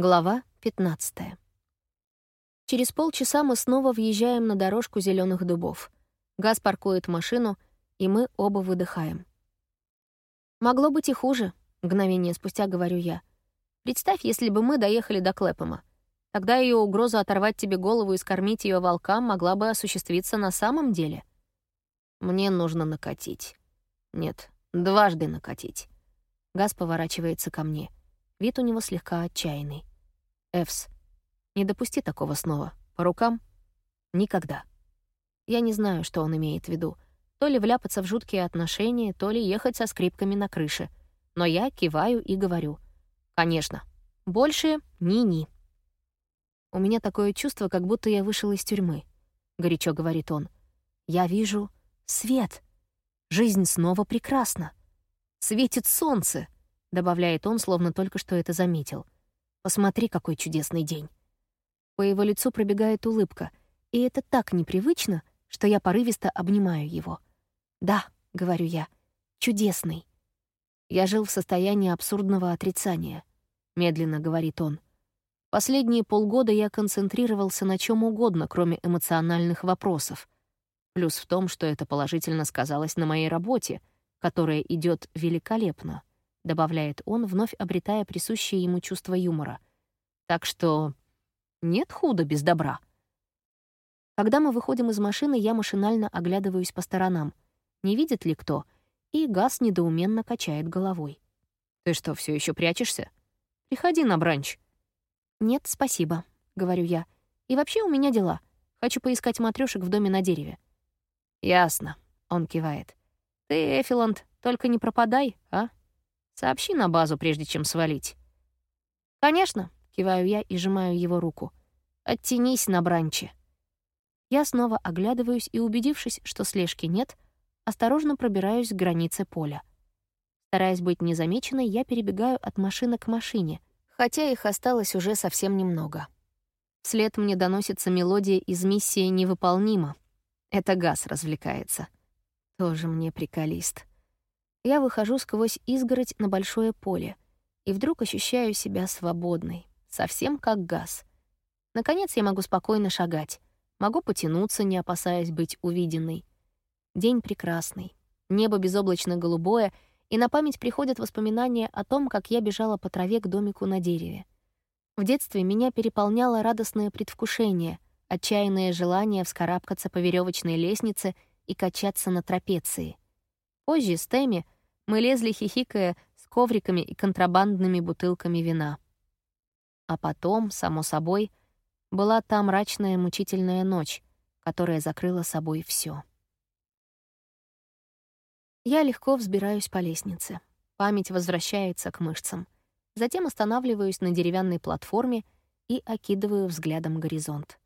Глава 15. Через полчаса мы снова въезжаем на дорожку зеленых дубов. Газ паркует машину, и мы оба выдыхаем. «Могло быть и хуже», — мгновение спустя говорю я. «Представь, если бы мы доехали до Клэпома. Тогда ее угроза оторвать тебе голову и скормить ее волкам могла бы осуществиться на самом деле». «Мне нужно накатить. Нет, дважды накатить». Газ поворачивается ко мне. Вид у него слегка отчаянный. Эвс, не допусти такого снова. По рукам? Никогда. Я не знаю, что он имеет в виду. То ли вляпаться в жуткие отношения, то ли ехать со скрипками на крыше. Но я киваю и говорю. Конечно. Больше ни-ни. У меня такое чувство, как будто я вышел из тюрьмы. Горячо говорит он. Я вижу свет. Жизнь снова прекрасна. Светит солнце, добавляет он, словно только что это заметил. Посмотри, какой чудесный день. По его лицу пробегает улыбка, и это так непривычно, что я порывисто обнимаю его. «Да», — говорю я, — «чудесный». «Я жил в состоянии абсурдного отрицания», — медленно говорит он. «Последние полгода я концентрировался на чем угодно, кроме эмоциональных вопросов. Плюс в том, что это положительно сказалось на моей работе, которая идет великолепно добавляет он, вновь обретая присущее ему чувство юмора. Так что нет худа без добра. Когда мы выходим из машины, я машинально оглядываюсь по сторонам. Не видит ли кто? И Газ недоуменно качает головой. «Ты что, все еще прячешься? Приходи на бранч». «Нет, спасибо», — говорю я. «И вообще у меня дела. Хочу поискать матрёшек в доме на дереве». «Ясно», — он кивает. «Ты, Эфиланд, только не пропадай, а?» Сообщи на базу, прежде чем свалить». «Конечно», — киваю я и сжимаю его руку. «Оттянись на бранче». Я снова оглядываюсь и, убедившись, что слежки нет, осторожно пробираюсь к границе поля. Стараясь быть незамеченной, я перебегаю от машины к машине, хотя их осталось уже совсем немного. Вслед мне доносится мелодия из миссии «Невыполнима». Это газ развлекается. Тоже мне приколист. Я выхожу сквозь изгородь на большое поле и вдруг ощущаю себя свободной, совсем как газ. Наконец я могу спокойно шагать, могу потянуться, не опасаясь быть увиденной. День прекрасный, небо безоблачно голубое, и на память приходят воспоминания о том, как я бежала по траве к домику на дереве. В детстве меня переполняло радостное предвкушение, отчаянное желание вскарабкаться по веревочной лестнице и качаться на трапеции — Позже с Тэмми мы лезли, хихикая, с ковриками и контрабандными бутылками вина. А потом, само собой, была та мрачная мучительная ночь, которая закрыла собой все. Я легко взбираюсь по лестнице. Память возвращается к мышцам. Затем останавливаюсь на деревянной платформе и окидываю взглядом горизонт.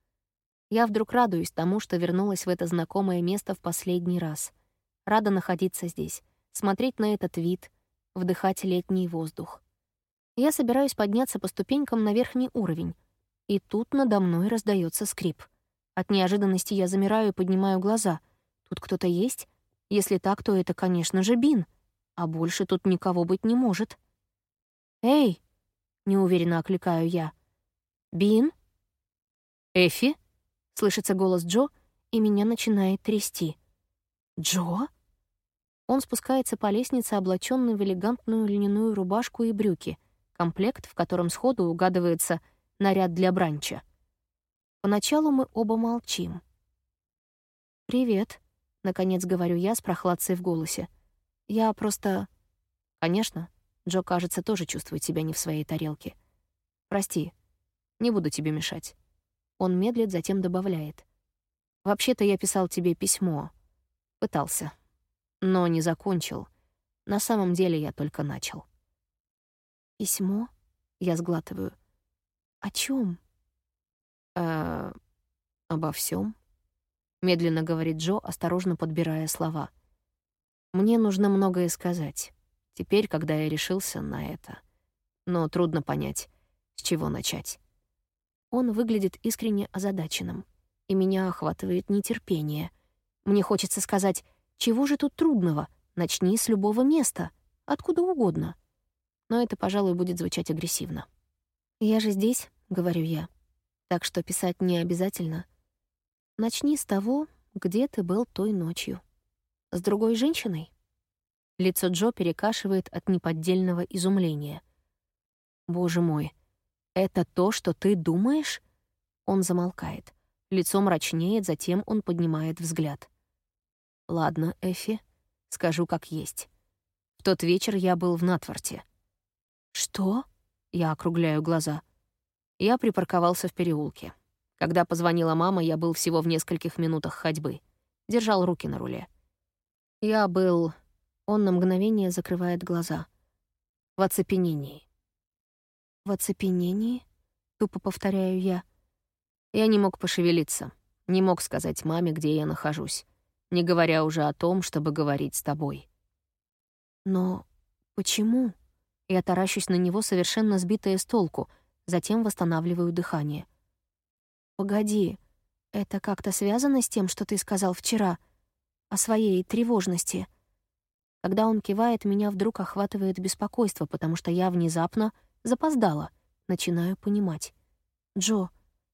Я вдруг радуюсь тому, что вернулась в это знакомое место в последний раз — Рада находиться здесь, смотреть на этот вид, вдыхать летний воздух. Я собираюсь подняться по ступенькам на верхний уровень, и тут надо мной раздается скрип. От неожиданности я замираю и поднимаю глаза. Тут кто-то есть? Если так, то это, конечно же, Бин. А больше тут никого быть не может. «Эй!» — неуверенно окликаю я. «Бин?» «Эфи?» — слышится голос Джо, и меня начинает трясти. «Джо?» Он спускается по лестнице, облаченный в элегантную льняную рубашку и брюки, комплект, в котором сходу угадывается наряд для бранча. Поначалу мы оба молчим. «Привет», — наконец говорю я с прохладцей в голосе. «Я просто...» «Конечно». Джо, кажется, тоже чувствует себя не в своей тарелке. «Прости, не буду тебе мешать». Он медлит, затем добавляет. «Вообще-то я писал тебе письмо. Пытался. Но не закончил. На самом деле я только начал. «Письмо?» — я сглатываю. «О чем? «Э, обо всем, медленно говорит Джо, осторожно подбирая слова. «Мне нужно многое сказать, теперь, когда я решился на это. Но трудно понять, с чего начать». Он выглядит искренне озадаченным, и меня охватывает нетерпение — мне хочется сказать, чего же тут трудного? Начни с любого места, откуда угодно. Но это, пожалуй, будет звучать агрессивно. «Я же здесь», — говорю я, так что писать не обязательно. Начни с того, где ты был той ночью. С другой женщиной? Лицо Джо перекашивает от неподдельного изумления. «Боже мой, это то, что ты думаешь?» Он замолкает. Лицо мрачнеет, затем он поднимает взгляд. «Ладно, Эфи, скажу как есть. В тот вечер я был в Натворте». «Что?» Я округляю глаза. Я припарковался в переулке. Когда позвонила мама, я был всего в нескольких минутах ходьбы. Держал руки на руле. Я был... Он на мгновение закрывает глаза. В оцепенении. «В оцепенении?» — тупо повторяю я. Я не мог пошевелиться, не мог сказать маме, где я нахожусь, не говоря уже о том, чтобы говорить с тобой. Но почему? Я таращусь на него, совершенно сбитая с толку, затем восстанавливаю дыхание. «Погоди, это как-то связано с тем, что ты сказал вчера? О своей тревожности?» Когда он кивает, меня вдруг охватывает беспокойство, потому что я внезапно запоздала, начинаю понимать. «Джо,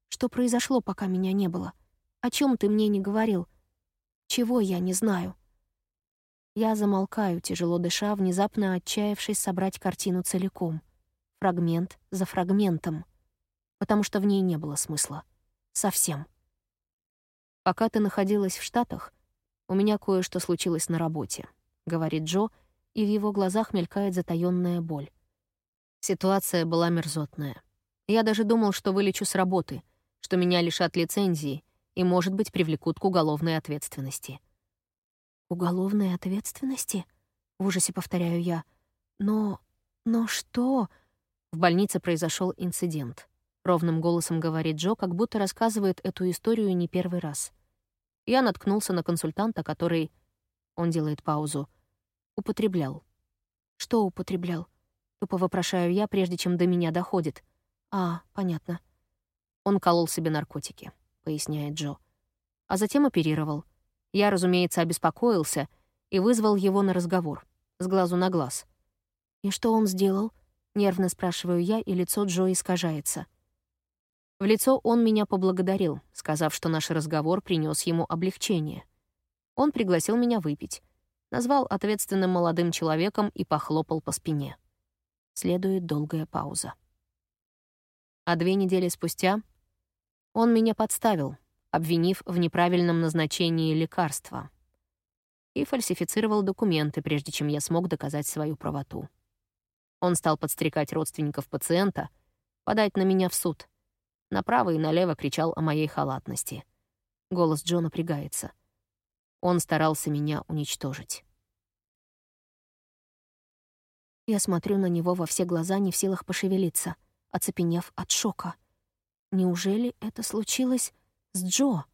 что произошло, пока меня не было? О чем ты мне не говорил? Чего я не знаю?» Я замолкаю, тяжело дыша, внезапно отчаявшись собрать картину целиком. Фрагмент за фрагментом. Потому что в ней не было смысла. Совсем. «Пока ты находилась в Штатах, у меня кое-что случилось на работе», — говорит Джо, и в его глазах мелькает затаённая боль. Ситуация была мерзотная. Я даже думал, что вылечу с работы, что меня лишат лицензии и, может быть, привлекут к уголовной ответственности. «Уголовной ответственности?» — в ужасе повторяю я. «Но... но что?» В больнице произошел инцидент. Ровным голосом говорит Джо, как будто рассказывает эту историю не первый раз. Я наткнулся на консультанта, который... Он делает паузу. Употреблял. Что употреблял? Тупо вопрошаю я, прежде чем до меня доходит. А, понятно. Он колол себе наркотики, поясняет Джо. А затем оперировал. Я, разумеется, обеспокоился и вызвал его на разговор, с глазу на глаз. «И что он сделал?» — нервно спрашиваю я, и лицо Джо искажается. В лицо он меня поблагодарил, сказав, что наш разговор принес ему облегчение. Он пригласил меня выпить, назвал ответственным молодым человеком и похлопал по спине. Следует долгая пауза. А две недели спустя он меня подставил, обвинив в неправильном назначении лекарства. И фальсифицировал документы, прежде чем я смог доказать свою правоту. Он стал подстрекать родственников пациента подать на меня в суд. Направо и налево кричал о моей халатности. Голос Джо напрягается. Он старался меня уничтожить. Я смотрю на него во все глаза, не в силах пошевелиться, оцепенев от шока. Неужели это случилось с Джо.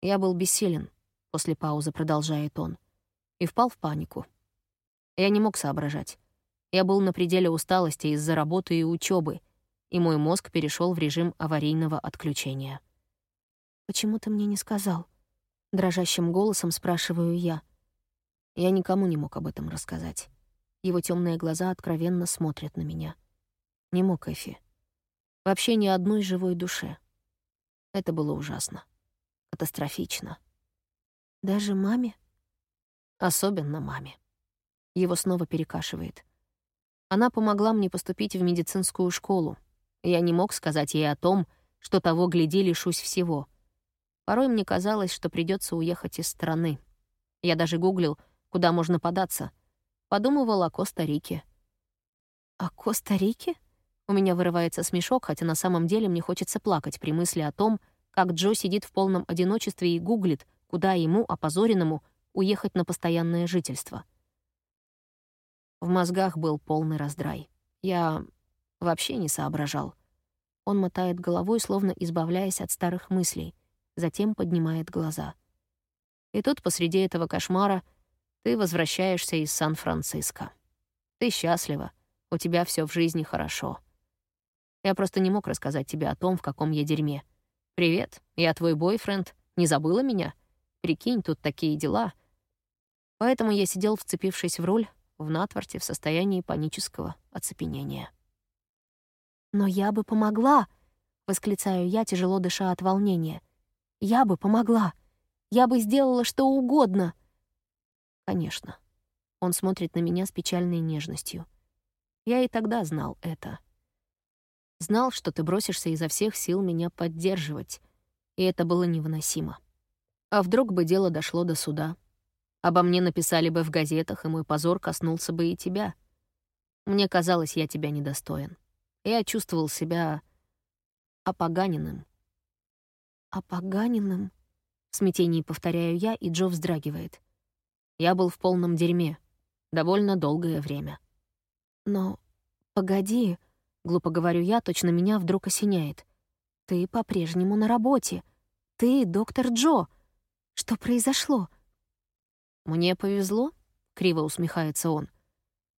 Я был бессилен, после паузы продолжает он, и впал в панику. Я не мог соображать. Я был на пределе усталости из-за работы и учебы, и мой мозг перешел в режим аварийного отключения. «Почему ты мне не сказал?» Дрожащим голосом спрашиваю я. Я никому не мог об этом рассказать. Его темные глаза откровенно смотрят на меня. Не мог Эфи. Вообще ни одной живой душе. Это было ужасно. Катастрофично. Даже маме? Особенно маме. Его снова перекашивает. Она помогла мне поступить в медицинскую школу. Я не мог сказать ей о том, что того гляди лишусь всего. Порой мне казалось, что придется уехать из страны. Я даже гуглил, куда можно податься. Подумывал о Коста-Рике. О Коста-Рике? У меня вырывается смешок, хотя на самом деле мне хочется плакать при мысли о том, как Джо сидит в полном одиночестве и гуглит, куда ему, опозоренному, уехать на постоянное жительство. В мозгах был полный раздрай. Я вообще не соображал. Он мотает головой, словно избавляясь от старых мыслей, затем поднимает глаза. И тут посреди этого кошмара ты возвращаешься из Сан-Франциско. Ты счастлива, у тебя все в жизни хорошо. Я просто не мог рассказать тебе о том, в каком я дерьме. Привет, я твой бойфренд. Не забыла меня? Прикинь, тут такие дела. Поэтому я сидел, вцепившись в руль, в натворте в состоянии панического оцепенения. «Но я бы помогла!» — восклицаю я, тяжело дыша от волнения. «Я бы помогла! Я бы сделала что угодно!» «Конечно». Он смотрит на меня с печальной нежностью. Я и тогда знал это. Знал, что ты бросишься изо всех сил меня поддерживать, и это было невыносимо. А вдруг бы дело дошло до суда? Обо мне написали бы в газетах, и мой позор коснулся бы и тебя. Мне казалось, я тебя недостоин. Я чувствовал себя опоганенным. «Опоганенным?» — в смятении повторяю я, и Джо вздрагивает. Я был в полном дерьме. Довольно долгое время. «Но погоди», — глупо говорю я, точно меня вдруг осеняет. «Ты по-прежнему на работе. Ты доктор Джо. Что произошло?» «Мне повезло», — криво усмехается он.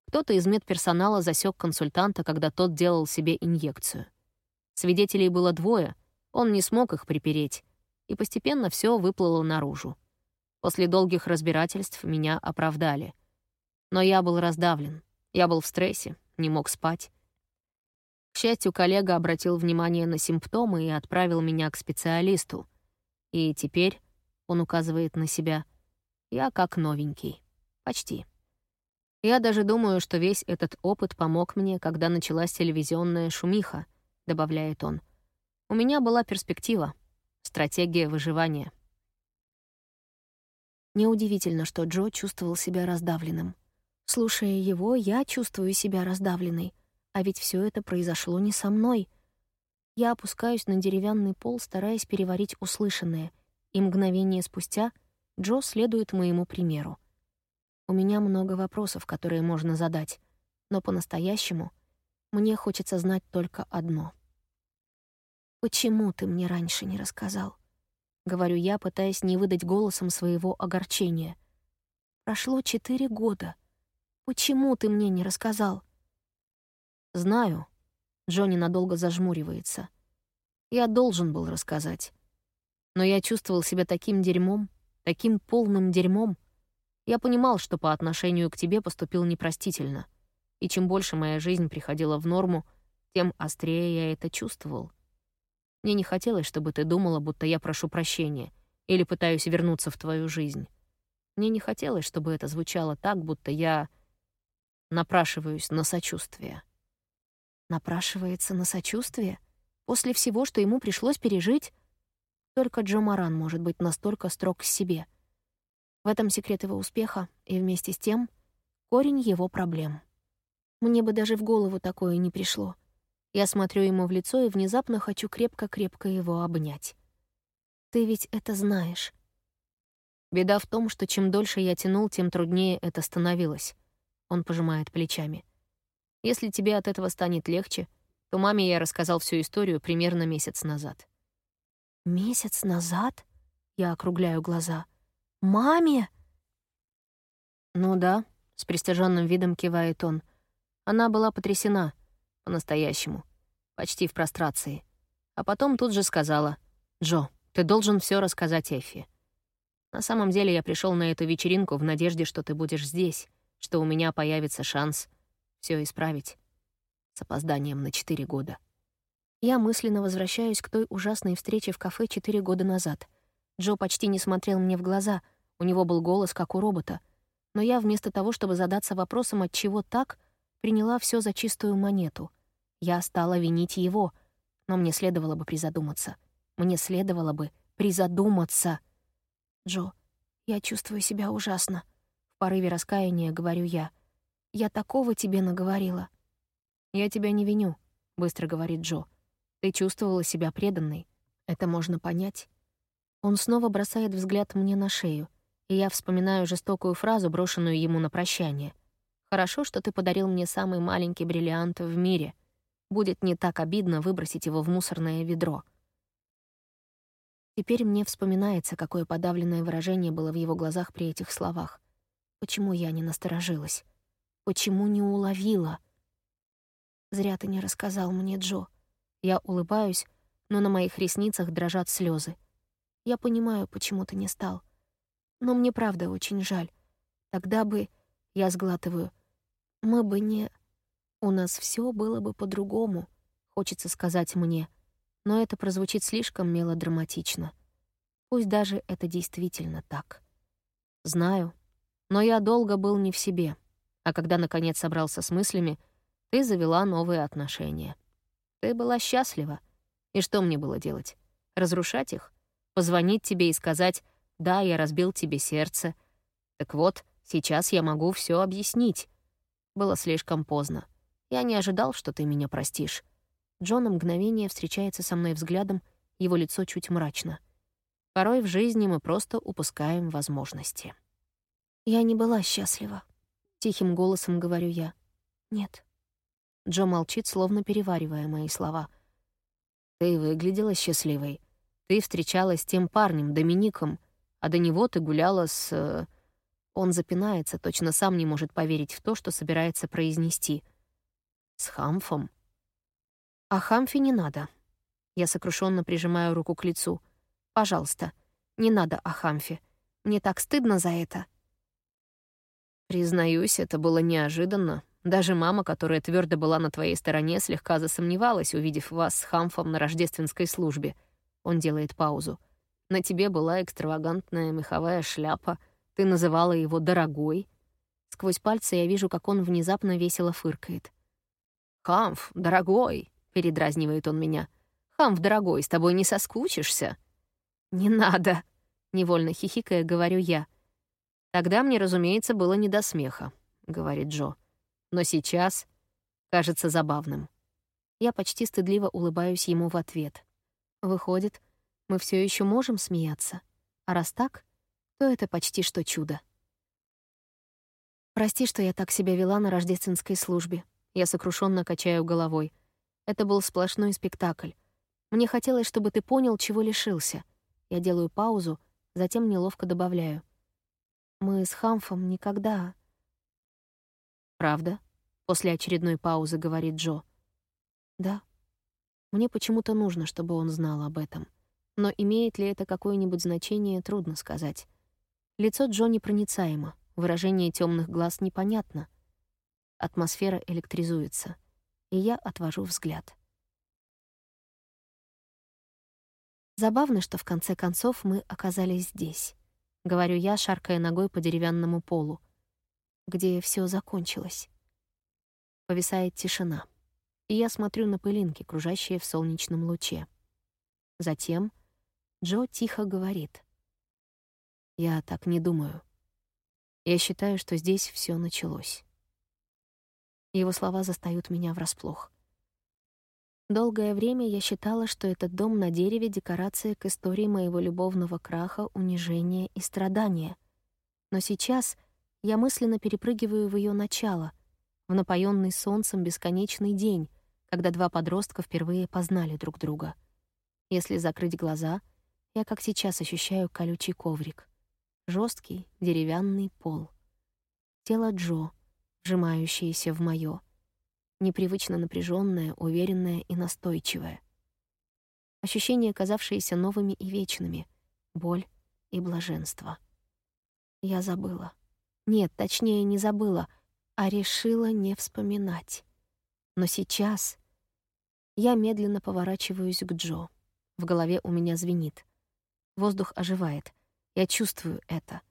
Кто-то из медперсонала засек консультанта, когда тот делал себе инъекцию. Свидетелей было двое, он не смог их припереть, и постепенно все выплыло наружу. После долгих разбирательств меня оправдали. Но я был раздавлен, я был в стрессе, не мог спать. К счастью, коллега обратил внимание на симптомы и отправил меня к специалисту. И теперь, он указывает на себя, я как новенький. Почти. Я даже думаю, что весь этот опыт помог мне, когда началась телевизионная шумиха, добавляет он. У меня была перспектива, стратегия выживания. Неудивительно, что Джо чувствовал себя раздавленным. Слушая его, я чувствую себя раздавленной, а ведь все это произошло не со мной. Я опускаюсь на деревянный пол, стараясь переварить услышанное, и мгновение спустя Джо следует моему примеру. У меня много вопросов, которые можно задать, но по-настоящему мне хочется знать только одно. «Почему ты мне раньше не рассказал?» — говорю я, пытаясь не выдать голосом своего огорчения. «Прошло четыре года. Почему ты мне не рассказал?» «Знаю». Джонни надолго зажмуривается. «Я должен был рассказать. Но я чувствовал себя таким дерьмом, таким полным дерьмом, я понимал, что по отношению к тебе поступил непростительно. И чем больше моя жизнь приходила в норму, тем острее я это чувствовал. Мне не хотелось, чтобы ты думала, будто я прошу прощения или пытаюсь вернуться в твою жизнь. Мне не хотелось, чтобы это звучало так, будто я напрашиваюсь на сочувствие. Напрашивается на сочувствие? После всего, что ему пришлось пережить? Только Джо Маран может быть настолько строг к себе — в этом секрет его успеха и вместе с тем корень его проблем. Мне бы даже в голову такое не пришло. Я смотрю ему в лицо и внезапно хочу крепко-крепко его обнять. Ты ведь это знаешь. Беда в том, что чем дольше я тянул, тем труднее это становилось. Он пожимает плечами. Если тебе от этого станет легче, то маме я рассказал всю историю примерно месяц назад. Месяц назад? Я округляю глаза — Маме?» «Ну да», — с пристыженным видом кивает он. Она была потрясена, по-настоящему, почти в прострации. А потом тут же сказала, «Джо, ты должен все рассказать Эффи. На самом деле я пришел на эту вечеринку в надежде, что ты будешь здесь, что у меня появится шанс все исправить. С опозданием на четыре года». Я мысленно возвращаюсь к той ужасной встрече в кафе четыре года назад — Джо почти не смотрел мне в глаза, у него был голос, как у робота. Но я вместо того, чтобы задаться вопросом, от чего так, приняла все за чистую монету. Я стала винить его, но мне следовало бы призадуматься. Мне следовало бы призадуматься. «Джо, я чувствую себя ужасно», — в порыве раскаяния говорю я. «Я такого тебе наговорила». «Я тебя не виню», — быстро говорит Джо. «Ты чувствовала себя преданной. Это можно понять». Он снова бросает взгляд мне на шею, и я вспоминаю жестокую фразу, брошенную ему на прощание. «Хорошо, что ты подарил мне самый маленький бриллиант в мире. Будет не так обидно выбросить его в мусорное ведро». Теперь мне вспоминается, какое подавленное выражение было в его глазах при этих словах. Почему я не насторожилась? Почему не уловила? Зря ты не рассказал мне, Джо. Я улыбаюсь, но на моих ресницах дрожат слезы. Я понимаю, почему ты не стал. Но мне правда очень жаль. Тогда бы... Я сглатываю. Мы бы не... У нас все было бы по-другому. Хочется сказать мне, но это прозвучит слишком мелодраматично. Пусть даже это действительно так. Знаю, но я долго был не в себе, а когда наконец собрался с мыслями, ты завела новые отношения. Ты была счастлива. И что мне было делать? Разрушать их? Позвонить тебе и сказать «Да, я разбил тебе сердце». Так вот, сейчас я могу все объяснить. Было слишком поздно. Я не ожидал, что ты меня простишь. Джон мгновение встречается со мной взглядом, его лицо чуть мрачно. Порой в жизни мы просто упускаем возможности. «Я не была счастлива», — тихим голосом говорю я. «Нет». Джо молчит, словно переваривая мои слова. «Ты выглядела счастливой. Ты встречалась с тем парнем, Домиником, а до него ты гуляла с...» э, Он запинается, точно сам не может поверить в то, что собирается произнести. «С Хамфом?» «А Хамфи не надо». Я сокрушенно прижимаю руку к лицу. «Пожалуйста, не надо о Хамфе. Мне так стыдно за это». Признаюсь, это было неожиданно. Даже мама, которая твердо была на твоей стороне, слегка засомневалась, увидев вас с Хамфом на рождественской службе. Он делает паузу. На тебе была экстравагантная меховая шляпа. Ты называла его «дорогой». Сквозь пальцы я вижу, как он внезапно весело фыркает. «Хамф, дорогой!» — передразнивает он меня. «Хамф, дорогой, с тобой не соскучишься?» «Не надо!» — невольно хихикая, говорю я — Тогда мне, разумеется, было не до смеха, говорит Джо. Но сейчас кажется забавным. Я почти стыдливо улыбаюсь ему в ответ. Выходит, мы все еще можем смеяться. А раз так, то это почти что чудо. Прости, что я так себя вела на рождественской службе. Я сокрушенно качаю головой. Это был сплошной спектакль. Мне хотелось, чтобы ты понял, чего лишился. Я делаю паузу, затем неловко добавляю. Мы с Хамфом никогда... «Правда?» — после очередной паузы говорит Джо. «Да. Мне почему-то нужно, чтобы он знал об этом. Но имеет ли это какое-нибудь значение, трудно сказать. Лицо Джо непроницаемо, выражение темных глаз непонятно. Атмосфера электризуется, и я отвожу взгляд. Забавно, что в конце концов мы оказались здесь. — говорю я, шаркая ногой по деревянному полу, где все закончилось. Повисает тишина, и я смотрю на пылинки, кружащие в солнечном луче. Затем Джо тихо говорит. «Я так не думаю. Я считаю, что здесь все началось». Его слова застают меня врасплох. Долгое время я считала, что этот дом на дереве — декорация к истории моего любовного краха, унижения и страдания. Но сейчас я мысленно перепрыгиваю в ее начало, в напоенный солнцем бесконечный день, когда два подростка впервые познали друг друга. Если закрыть глаза, я как сейчас ощущаю колючий коврик. жесткий деревянный пол. Тело Джо, вжимающееся в моё — непривычно напряженная, уверенная и настойчивая. Ощущения, казавшиеся новыми и вечными, боль и блаженство. Я забыла. Нет, точнее, не забыла, а решила не вспоминать. Но сейчас я медленно поворачиваюсь к Джо. В голове у меня звенит. Воздух оживает. Я чувствую это.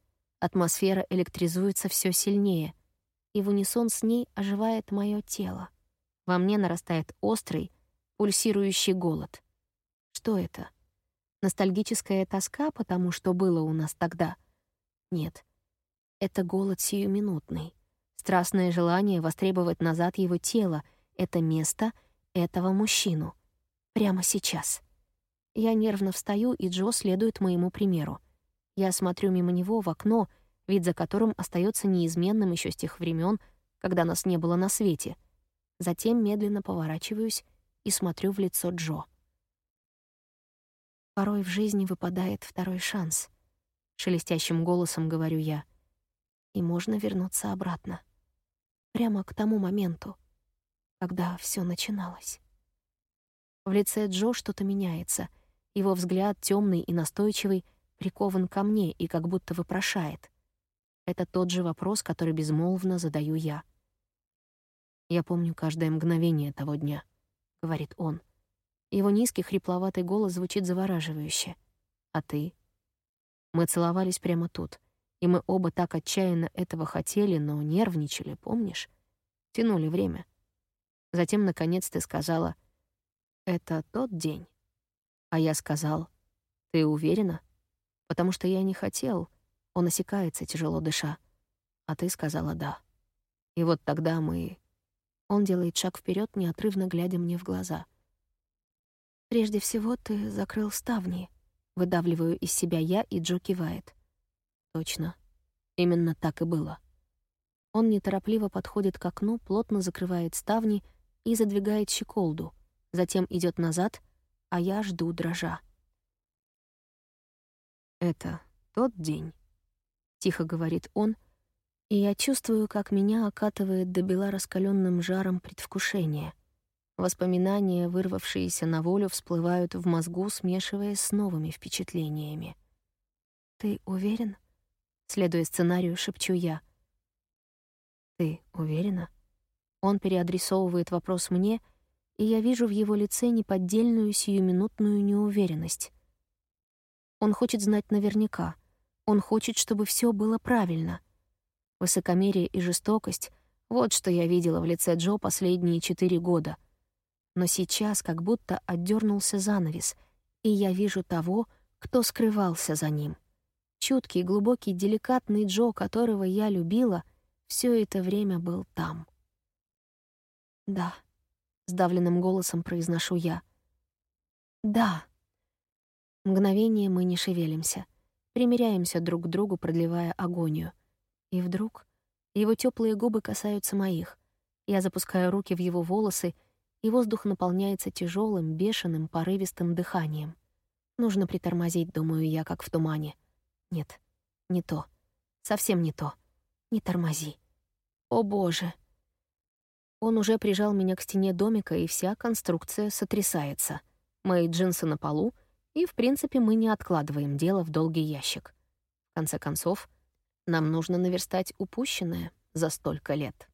Атмосфера электризуется все сильнее, и в унисон с ней оживает мое тело. Во мне нарастает острый, пульсирующий голод. Что это? Ностальгическая тоска по тому, что было у нас тогда? Нет. Это голод сиюминутный. Страстное желание востребовать назад его тело, это место, этого мужчину. Прямо сейчас. Я нервно встаю, и Джо следует моему примеру. Я смотрю мимо него в окно, вид за которым остается неизменным еще с тех времен, когда нас не было на свете — Затем медленно поворачиваюсь и смотрю в лицо Джо. Порой в жизни выпадает второй шанс. Шелестящим голосом говорю я. И можно вернуться обратно. Прямо к тому моменту, когда все начиналось. В лице Джо что-то меняется. Его взгляд, темный и настойчивый, прикован ко мне и как будто вопрошает. Это тот же вопрос, который безмолвно задаю я — «Я помню каждое мгновение того дня», — говорит он. Его низкий хрипловатый голос звучит завораживающе. «А ты?» Мы целовались прямо тут, и мы оба так отчаянно этого хотели, но нервничали, помнишь? Тянули время. Затем, наконец, ты сказала, «Это тот день». А я сказал, «Ты уверена?» Потому что я не хотел. Он осекается, тяжело дыша. А ты сказала «да». И вот тогда мы... Он делает шаг вперед, неотрывно глядя мне в глаза — «Прежде всего ты закрыл ставни», — выдавливаю из себя я, и Джо кивает. «Точно. Именно так и было». Он неторопливо подходит к окну, плотно закрывает ставни и задвигает щеколду, затем идет назад, а я жду дрожа. «Это тот день», — тихо говорит он, и я чувствую, как меня окатывает до бела раскаленным жаром предвкушения — Воспоминания, вырвавшиеся на волю, всплывают в мозгу, смешиваясь с новыми впечатлениями. «Ты уверен?» Следуя сценарию, шепчу я. «Ты уверена?» Он переадресовывает вопрос мне, и я вижу в его лице неподдельную сиюминутную неуверенность. Он хочет знать наверняка. Он хочет, чтобы все было правильно. Высокомерие и жестокость — вот что я видела в лице Джо последние четыре года — но сейчас как будто отдернулся занавес, и я вижу того, кто скрывался за ним. Чуткий, глубокий, деликатный Джо, которого я любила, все это время был там. «Да», — сдавленным голосом произношу я. «Да». Мгновение мы не шевелимся, примиряемся друг к другу, продлевая агонию. И вдруг его теплые губы касаются моих. Я запускаю руки в его волосы и воздух наполняется тяжелым, бешеным, порывистым дыханием. Нужно притормозить, думаю я, как в тумане. Нет, не то. Совсем не то. Не тормози. О боже! Он уже прижал меня к стене домика, и вся конструкция сотрясается. Мои джинсы на полу, и, в принципе, мы не откладываем дело в долгий ящик. В конце концов, нам нужно наверстать упущенное за столько лет.